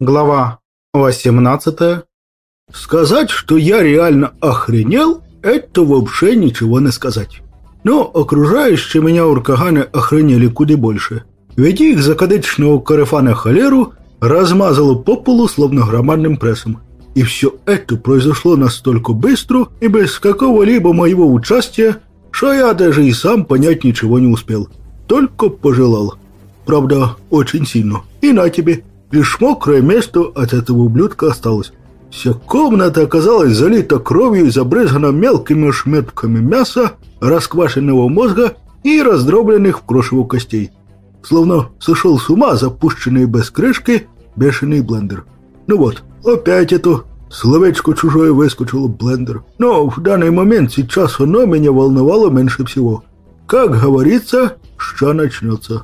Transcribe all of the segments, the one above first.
Глава 18 Сказать, что я реально охренел, это вообще ничего не сказать. Но окружающие меня уркаганы охренели куда больше. Ведь их закадычного карефана холеру размазало по полу словно громадным прессом. И все это произошло настолько быстро и без какого-либо моего участия, что я даже и сам понять ничего не успел. Только пожелал. Правда, очень сильно. И на тебе. Лишь мокрое место от этого ублюдка осталось. Вся комната оказалась залита кровью и забрызгана мелкими шметками мяса, расквашенного мозга и раздробленных в крошево костей. Словно сошел с ума запущенный без крышки бешеный блендер. Ну вот, опять это словечко чужое выскочило блендер. Но в данный момент сейчас оно меня волновало меньше всего. Как говорится, что начнется.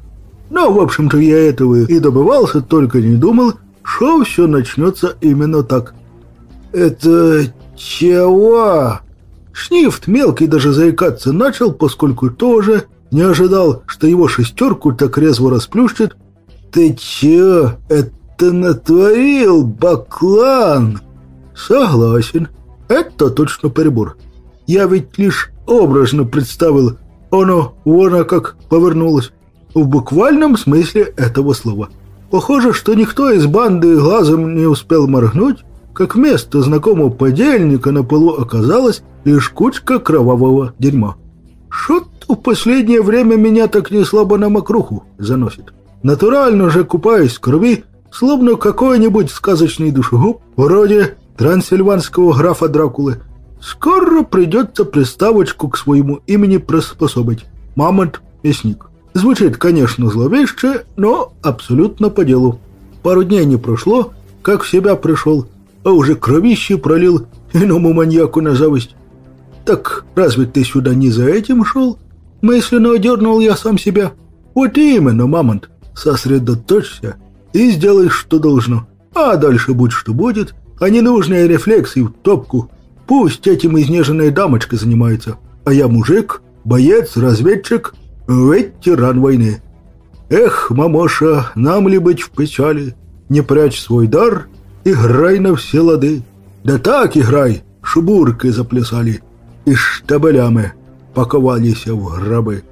Но, в общем-то, я этого и добывался, только не думал, что все начнется именно так. «Это чего?» Шнифт мелкий даже заикаться начал, поскольку тоже не ожидал, что его шестерку так резво расплющит. «Ты чё это натворил, баклан?» «Согласен, это точно перебор. Я ведь лишь образно представил, оно вон как повернулось в буквальном смысле этого слова. Похоже, что никто из банды глазом не успел моргнуть, как вместо знакомого подельника на полу оказалась лишь кучка кровавого дерьма. Что-то в последнее время меня так не слабо на мокруху заносит. Натурально же купаюсь в крови, словно какой-нибудь сказочный душегуб, вроде трансильванского графа Дракулы. Скоро придется приставочку к своему имени приспособить. Мамонт-мясник. Звучит, конечно, зловеще, но абсолютно по делу. Пару дней не прошло, как в себя пришел, а уже кровище пролил иному маньяку на зависть. Так разве ты сюда не за этим шел? Мысленно одернул я сам себя. Вот именно, мамонт, сосредоточься и сделай, что должно. А дальше будь что будет, а ненужные рефлексы в топку. Пусть этим изнеженная дамочка занимается, а я мужик, боец, разведчик – ветеран войны. Эх, мамоша, нам ли быть в печали? Не прячь свой дар, играй на все лады. Да так играй, шубурки заплясали, и штабелями паковались в гробы.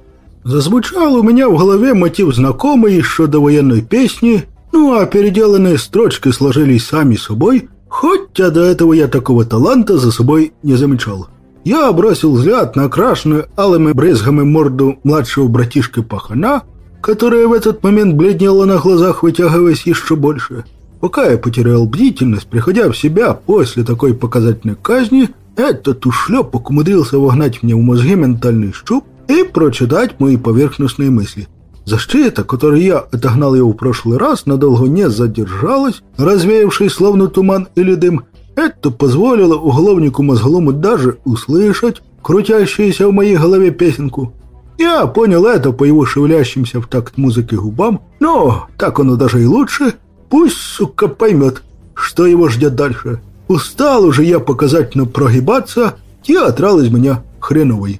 Зазвучал у меня в голове мотив знакомый еще до военной песни, ну а переделанные строчки сложились сами собой, хотя до этого я такого таланта за собой не замечал. Я бросил взгляд на окрашенную алыми брызгами морду младшего братишки пахана, которая в этот момент бледнела на глазах, вытягиваясь еще больше. Пока я потерял бдительность, приходя в себя после такой показательной казни, этот ушлепок умудрился вогнать мне в мозги ментальный щуп и прочитать мои поверхностные мысли. Защита, которой я отогнал его в прошлый раз, надолго не задержалась, развеявшись словно туман или дым, это позволило уголовнику мозголому даже услышать крутящуюся в моей голове песенку. Я понял это по его шевелящимся в такт музыки губам, но так оно даже и лучше. Пусть, сука, поймет, что его ждет дальше. Устал уже я показательно прогибаться, театрал из меня хреновый.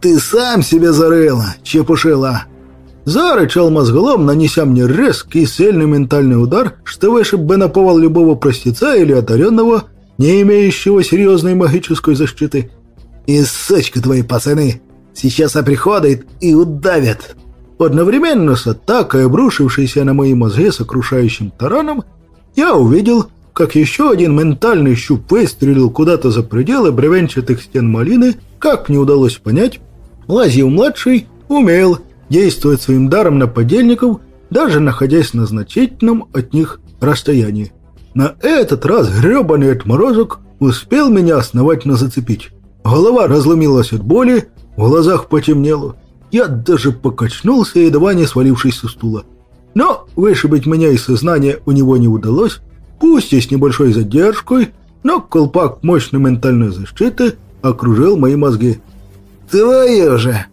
«Ты сам себе зарыла, чепушила!» Зарычал мозголом, нанеся мне резкий сильный ментальный удар, что вышиб бы наповал любого простеца или одаренного, не имеющего серьезной магической защиты. «И сучка твои пацаны сейчас оприходят и удавят!» Одновременно с атакой, обрушившейся на мои мозги сокрушающим тараном, я увидел, как еще один ментальный щуп выстрелил куда-то за пределы бревенчатых стен малины, как мне удалось понять, Лазьев-младший умел действовать своим даром на подельников, даже находясь на значительном от них расстоянии. На этот раз гребаный отморозок успел меня основательно зацепить. Голова разломилась от боли, в глазах потемнело. Я даже покачнулся, едва не свалившись со стула. Но вышибить меня из сознания у него не удалось, пусть и с небольшой задержкой, но колпак мощной ментальной защиты окружил мои мозги. «Твою же!»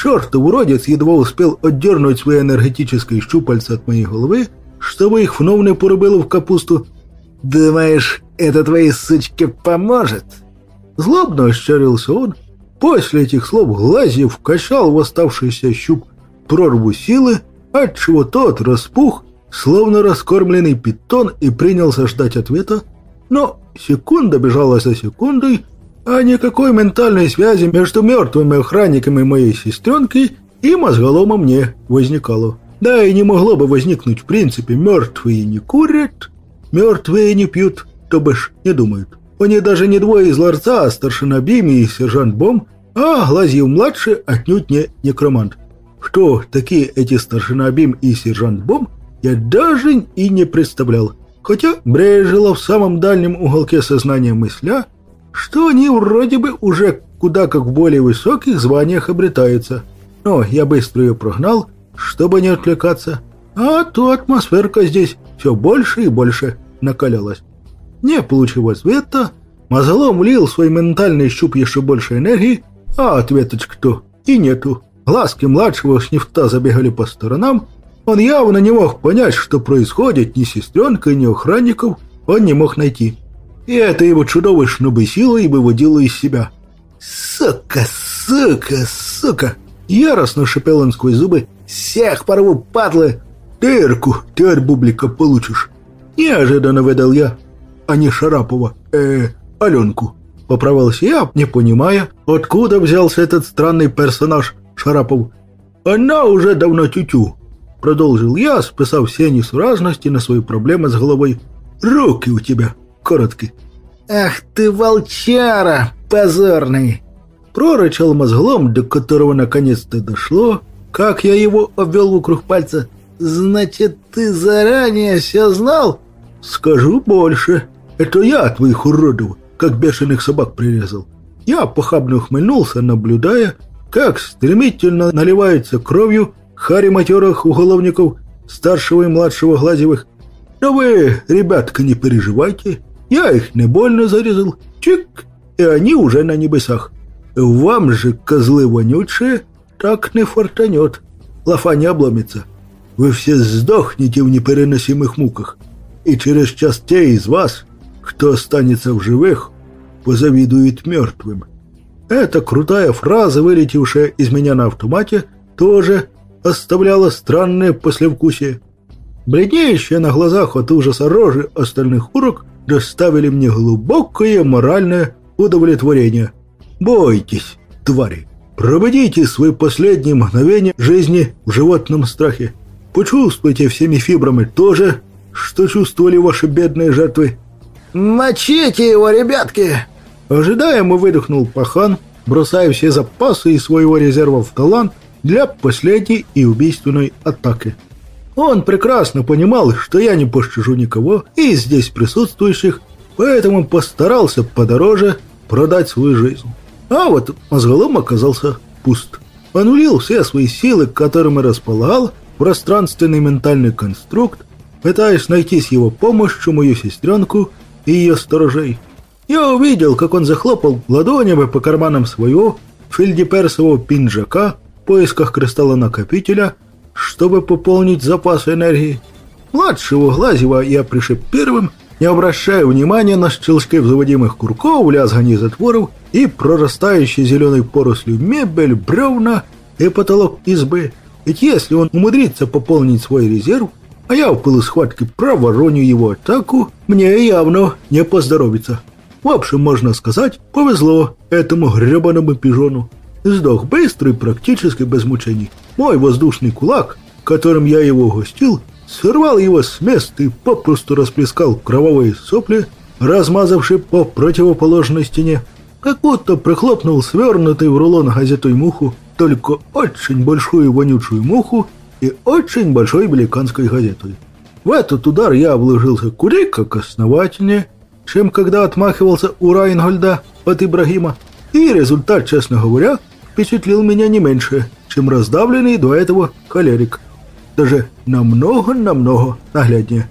Чертов уродец едва успел отдернуть свои энергетические щупальца от моей головы, чтобы их вновь не порубило в капусту. «Думаешь, это твоей сучке поможет?» Злобно ощерился он. После этих слов Глазьев качал в оставшийся щуп прорву силы, отчего тот распух словно раскормленный питон, и принялся ждать ответа. Но секунда бежала за секундой, а никакой ментальной связи между мертвыми охранниками моей сестренки и мозголомом не возникало. Да и не могло бы возникнуть в принципе. Мертвые не курят, мертвые не пьют, то бишь не думают. Они даже не двое из ларца, а старшина Бими и сержант Бом, а Глазьев-младший отнюдь не некромант. Кто такие эти старшина Бим и сержант Бом, я даже и не представлял. Хотя брежило в самом дальнем уголке сознания мысля, что они вроде бы уже куда как в более высоких званиях обретаются. Но я быстро ее прогнал, чтобы не отвлекаться, а то атмосферка здесь все больше и больше накалялась. Не получив ответа, Мозолом влил свой ментальный щуп еще больше энергии, а ответочек-то и нету. Глазки младшего снифта забегали по сторонам. Он явно не мог понять, что происходит, ни сестренка, ни охранников он не мог найти. И это его чудовищно бесило и выводило из себя. «Сука, сука, сука!» Яростно шипел он сквозь зубы. «Всех порву, падлы!» «Тырку, ты бублика получишь!» Неожиданно выдал я, а не Шарапова, э, Аленку. Поправился я, не понимая, откуда взялся этот странный персонаж Шарапов. Она уже давно тютю. Продолжил я, списав все несуразности на свои проблемы с головой. Руки у тебя короткие. «Ах ты, волчара, позорный!» Прорычал мозглом, до которого наконец-то дошло, как я его обвел вокруг пальца. «Значит, ты заранее все знал?» «Скажу больше. Это я твоих уродов как бешеных собак прирезал. Я похабно ухмыльнулся, наблюдая, как стремительно наливается кровью хари матерых уголовников старшего и младшего Глазевых. Но вы, ребятка, не переживайте, я их не больно зарезал. Чик, и они уже на небесах. Вам же, козлы вонючие, так не фортанет. Лафа не обломится. Вы все сдохнете в непереносимых муках. И через час те из вас, кто останется в живых, позавидует мертвым. Эта крутая фраза, вылетевшая из меня на автомате, тоже оставляла странное послевкусие. Бледнеющие на глазах от ужаса рожи остальных урок доставили мне глубокое моральное удовлетворение. Бойтесь, твари, проводите свои последние мгновения жизни в животном страхе. Почувствуйте всеми фибрами то же, что чувствовали ваши бедные жертвы. «Мочите его, ребятки!» Ожидаемо выдохнул пахан, бросая все запасы из своего резерва в талант для последней и убийственной атаки. Он прекрасно понимал, что я не пощажу никого из здесь присутствующих, поэтому постарался подороже продать свою жизнь. А вот мозголом оказался пуст. Он улил все свои силы, которыми располагал, пространственный ментальный конструкт, пытаясь найти с его помощью мою сестренку и ее сторожей. Я увидел, как он захлопал ладонями по карманам своего фельдеперсового пинжака в поисках кристалла-накопителя, чтобы пополнить запас энергии. Младшего Глазева я пришиб первым, не обращая внимания на щелчки взводимых курков, лязганье затворов и прорастающие зеленой порослью мебель, бревна и потолок избы. Ведь если он умудрится пополнить свой резерв, а я в пылу схватки провороню его атаку, мне явно не поздоровится. В общем, можно сказать, повезло этому гребаному пижону. Сдох быстро и практически без мучений. Мой воздушный кулак, которым я его гостил, сорвал его с места и попросту расплескал кровавые сопли, размазавшие по противоположной стене. Как будто прихлопнул свернутый в рулон газетой муху, только очень большую вонючую муху и очень большой великанской газетой. В этот удар я вложился куда как основательнее, чем когда отмахивался у Райнгольда от Ибрагима, и результат, честно говоря, впечатлил меня не меньше, чем раздавленный до этого холерик. Даже намного-намного нагляднее.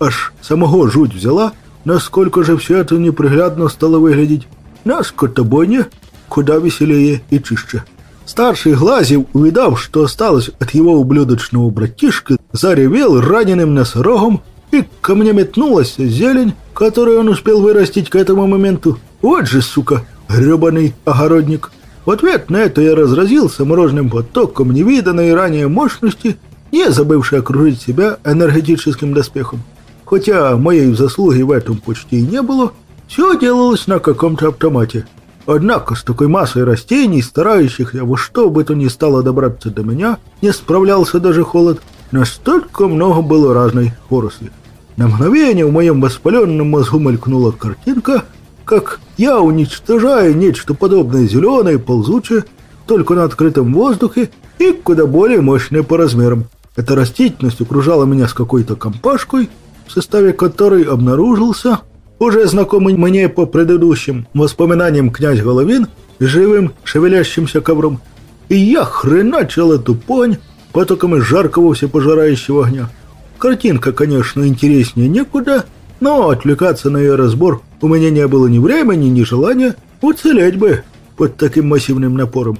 Аж самого жуть взяла, насколько же все это неприглядно стало выглядеть. На скотобойне куда веселее и чище. Старший Глазев, увидав, что осталось от его ублюдочного братишка, заревел раненым носорогом, и ко мне метнулась зелень, которую он успел вырастить к этому моменту. Вот же, сука, гребаный огородник. В ответ на это я разразился мороженым потоком невиданной ранее мощности не забывший окружить себя энергетическим доспехом. Хотя моей заслуги в этом почти и не было, все делалось на каком-то автомате. Однако с такой массой растений, старающихся во что бы то ни стало добраться до меня, не справлялся даже холод, настолько много было разной поросли. На мгновение в моем воспаленном мозгу мелькнула картинка, как я уничтожаю нечто подобное зеленое, ползучее, только на открытом воздухе и куда более мощное по размерам. Эта растительность окружала меня с какой-то компашкой, в составе которой обнаружился уже знакомый мне по предыдущим воспоминаниям князь Головин живым шевелящимся ковром. И я хреначил эту понь потоками жаркого всепожирающего огня. Картинка, конечно, интереснее некуда, но отвлекаться на ее разбор у меня не было ни времени, ни желания уцелеть бы под таким массивным напором.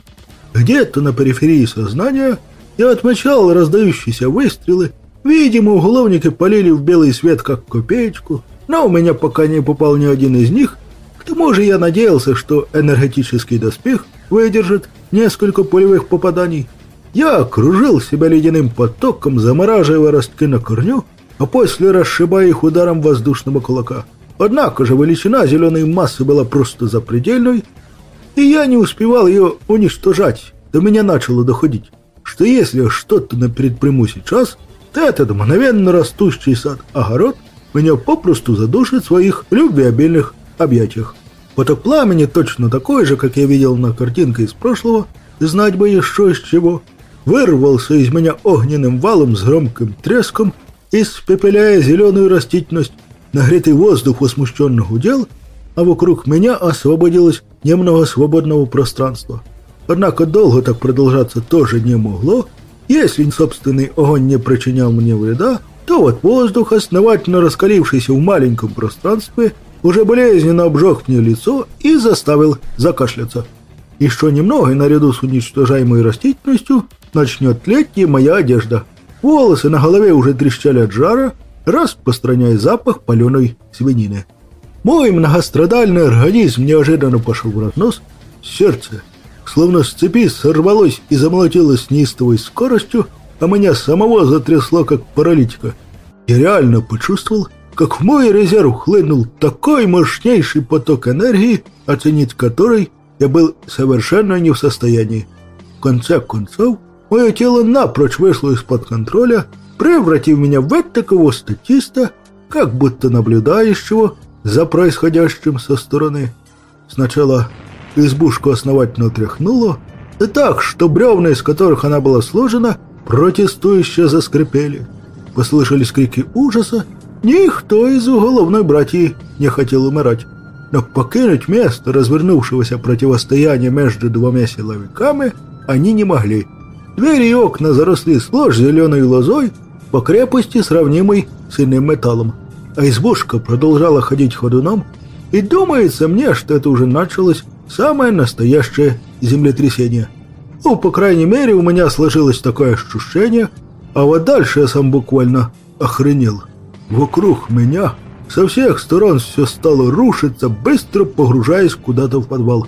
Где-то на периферии сознания я отмечал раздающиеся выстрелы. Видимо, уголовники полили в белый свет, как копеечку, но у меня пока не попал ни один из них. К тому же я надеялся, что энергетический доспех выдержит несколько пулевых попаданий. Я окружил себя ледяным потоком, замораживая ростки на корню, а после расшибая их ударом воздушного кулака. Однако же величина зеленой массы была просто запредельной, и я не успевал ее уничтожать. До меня начало доходить, что если я что-то предприму сейчас, то этот мгновенно растущий сад-огород меня попросту задушит в своих любвеобильных объятиях. Поток пламени точно такой же, как я видел на картинке из прошлого, знать бы еще из чего – вырвался из меня огненным валом с громким треском, испепеляя зеленую растительность. Нагретый воздух возмущенно гудел, а вокруг меня освободилось немного свободного пространства. Однако долго так продолжаться тоже не могло. Если собственный огонь не причинял мне вреда, то вот воздух, основательно раскалившийся в маленьком пространстве, уже болезненно обжег мне лицо и заставил закашляться. Еще немного, и наряду с уничтожаемой растительностью начнет тлеть и моя одежда. Волосы на голове уже трещали от жара, распространяя запах паленой свинины. Мой многострадальный организм неожиданно пошел в разнос. Сердце, словно с цепи, сорвалось и замолотилось с неистовой скоростью, а меня самого затрясло, как паралитика. Я реально почувствовал, как в мой резерв хлынул такой мощнейший поток энергии, оценить который я был совершенно не в состоянии. В конце концов, Мое тело напрочь вышло из-под контроля, превратив меня в такого статиста, как будто наблюдающего за происходящим со стороны. Сначала избушку основательно тряхнуло, и так, что бревна, из которых она была сложена, протестующе заскрипели. Послышались крики ужаса, никто из уголовной братьи не хотел умирать. Но покинуть место развернувшегося противостояния между двумя силовиками они не могли – Двери и окна заросли сплошь зеленой лозой, по крепости сравнимой с иным металлом. А избушка продолжала ходить ходуном, и думается мне, что это уже началось самое настоящее землетрясение. Ну, по крайней мере, у меня сложилось такое ощущение, а вот дальше я сам буквально охренел. Вокруг меня со всех сторон все стало рушиться, быстро погружаясь куда-то в подвал.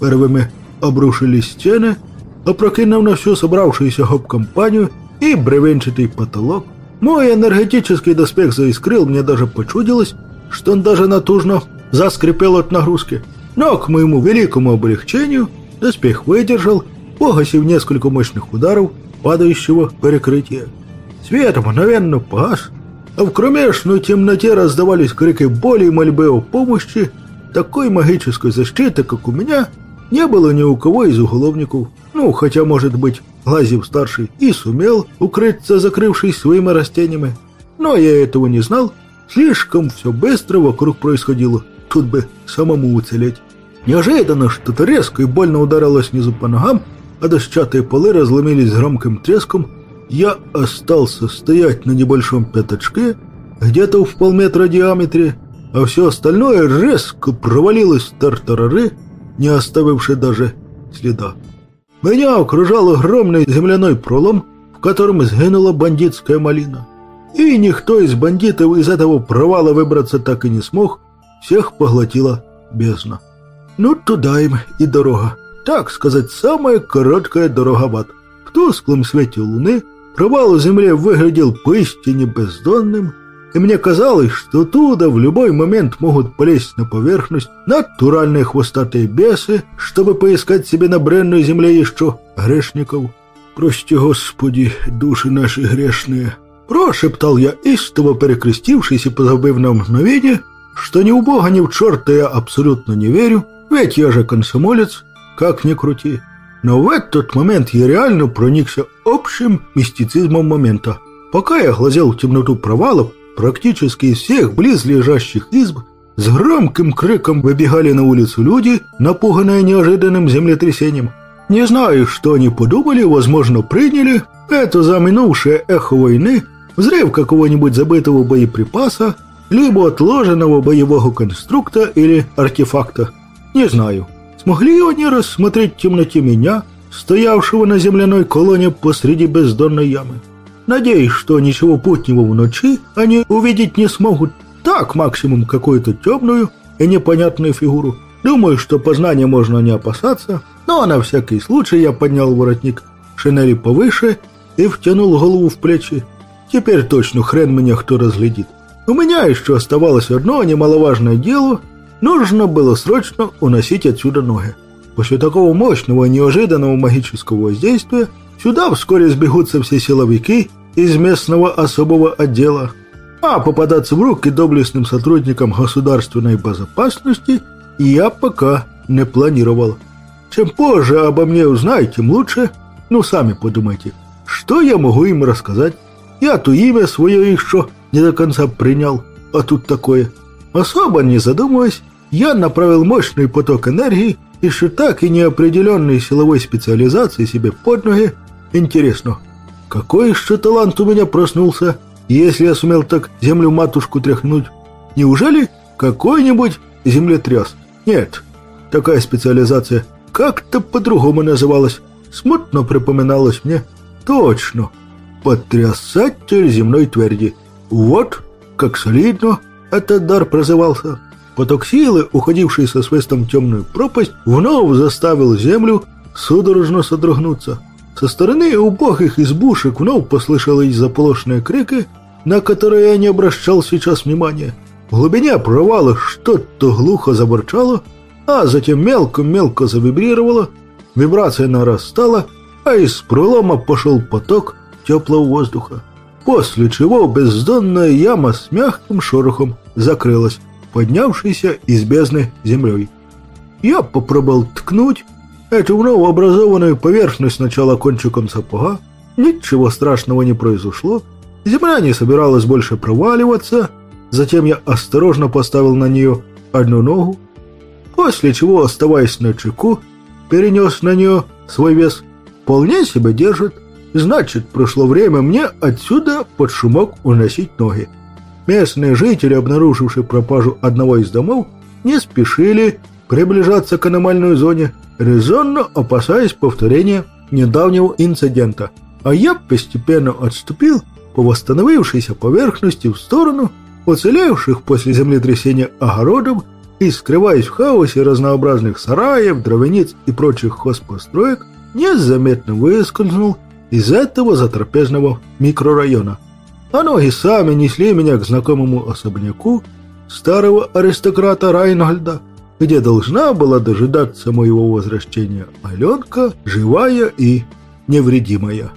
Первыми обрушились стены – опрокинув на всю собравшуюся гоп-компанию и бревенчатый потолок. Мой энергетический доспех заискрил, мне даже почудилось, что он даже натужно заскрипел от нагрузки. Но, к моему великому облегчению, доспех выдержал, погасив несколько мощных ударов падающего перекрытия. Свет мгновенно погас, а в кромешной темноте раздавались крики боли и мольбы о помощи. Такой магической защиты, как у меня, не было ни у кого из уголовников. Ну, хотя, может быть, Лазев-старший и сумел укрыться, закрывшись своими растениями. Но я этого не знал. Слишком все быстро вокруг происходило. Тут бы самому уцелеть. Неожиданно что-то резко и больно ударило снизу по ногам, а дощатые полы разломились громким треском. Я остался стоять на небольшом пятачке, где-то в полметра диаметре, а все остальное резко провалилось в тартарары, не оставивши даже следа. Меня окружал огромный земляной пролом, в котором сгинула бандитская малина. И никто из бандитов из этого провала выбраться так и не смог, всех поглотила бездна. Ну, туда им и дорога. Так сказать, самая короткая дорога в ад. В тусклом свете луны, провал земле выглядел поистине бездонным, и мне казалось, что туда в любой момент могут полезть на поверхность натуральные хвостатые бесы, чтобы поискать себе на бренной земле еще грешников. «Прости, Господи, души наши грешные!» Прошептал я, истово перекрестившись и позабыв на мгновение, что ни у Бога, ни в черта я абсолютно не верю, ведь я же комсомолец, как ни крути. Но в этот момент я реально проникся общим мистицизмом момента. Пока я глазел в темноту провалов, практически из всех близлежащих изб с громким криком выбегали на улицу люди, напуганные неожиданным землетрясением. Не знаю, что они подумали, возможно, приняли это за минувшее эхо войны, взрыв какого-нибудь забытого боеприпаса, либо отложенного боевого конструкта или артефакта. Не знаю. Смогли они рассмотреть в темноте меня, стоявшего на земляной колонне посреди бездонной ямы? Надеюсь, что ничего путнего в ночи они увидеть не смогут. Так, максимум какую-то темную и непонятную фигуру. Думаю, что познания можно не опасаться, но на всякий случай я поднял воротник шинели повыше и втянул голову в плечи. Теперь точно хрен меня кто разглядит. У меня еще оставалось одно немаловажное дело. Нужно было срочно уносить отсюда ноги. После такого мощного и неожиданного магического воздействия сюда вскоре сбегутся все силовики из местного особого отдела. А попадаться в руки доблестным сотрудникам государственной безопасности я пока не планировал. Чем позже обо мне узнаете, тем лучше. Ну, сами подумайте, что я могу им рассказать? Я-то имя свое еще не до конца принял, а тут такое. Особо не задумываясь, я направил мощный поток энергии, еще так и неопределенной силовой специализации себе под ноги. Интересно, какой еще талант у меня проснулся, если я сумел так землю-матушку тряхнуть? Неужели какой-нибудь землетряс? Нет, такая специализация как-то по-другому называлась. Смутно припоминалось мне. Точно, потрясатель земной тверди. Вот, как солидно этот дар прозывался. Поток силы, уходивший со свистом в темную пропасть, вновь заставил землю судорожно содрогнуться. Со стороны убогих избушек вновь послышались заполошенные крики, на которые я не обращал сейчас внимания. В глубине провала что-то глухо заборчало, а затем мелко-мелко завибрировало, вибрация нарастала, а из пролома пошел поток теплого воздуха, после чего бездонная яма с мягким шорохом закрылась, поднявшейся из бездны землей. Я попробовал ткнуть эту новообразованную поверхность сначала кончиком сапога. Ничего страшного не произошло. Земля не собиралась больше проваливаться. Затем я осторожно поставил на нее одну ногу, после чего, оставаясь на чеку, перенес на нее свой вес. Вполне себя держит. Значит, прошло время мне отсюда под шумок уносить ноги. Местные жители, обнаружившие пропажу одного из домов, не спешили приближаться к аномальной зоне, резонно опасаясь повторения недавнего инцидента. А я постепенно отступил по восстановившейся поверхности в сторону уцелевших после землетрясения огородов и, скрываясь в хаосе разнообразных сараев, дровяниц и прочих хозпостроек, незаметно выскользнул из этого затрапезного микрорайона. А ноги сами несли меня к знакомому особняку старого аристократа Райнгольда, где должна была дожидаться моего возвращения Аленка, живая и невредимая.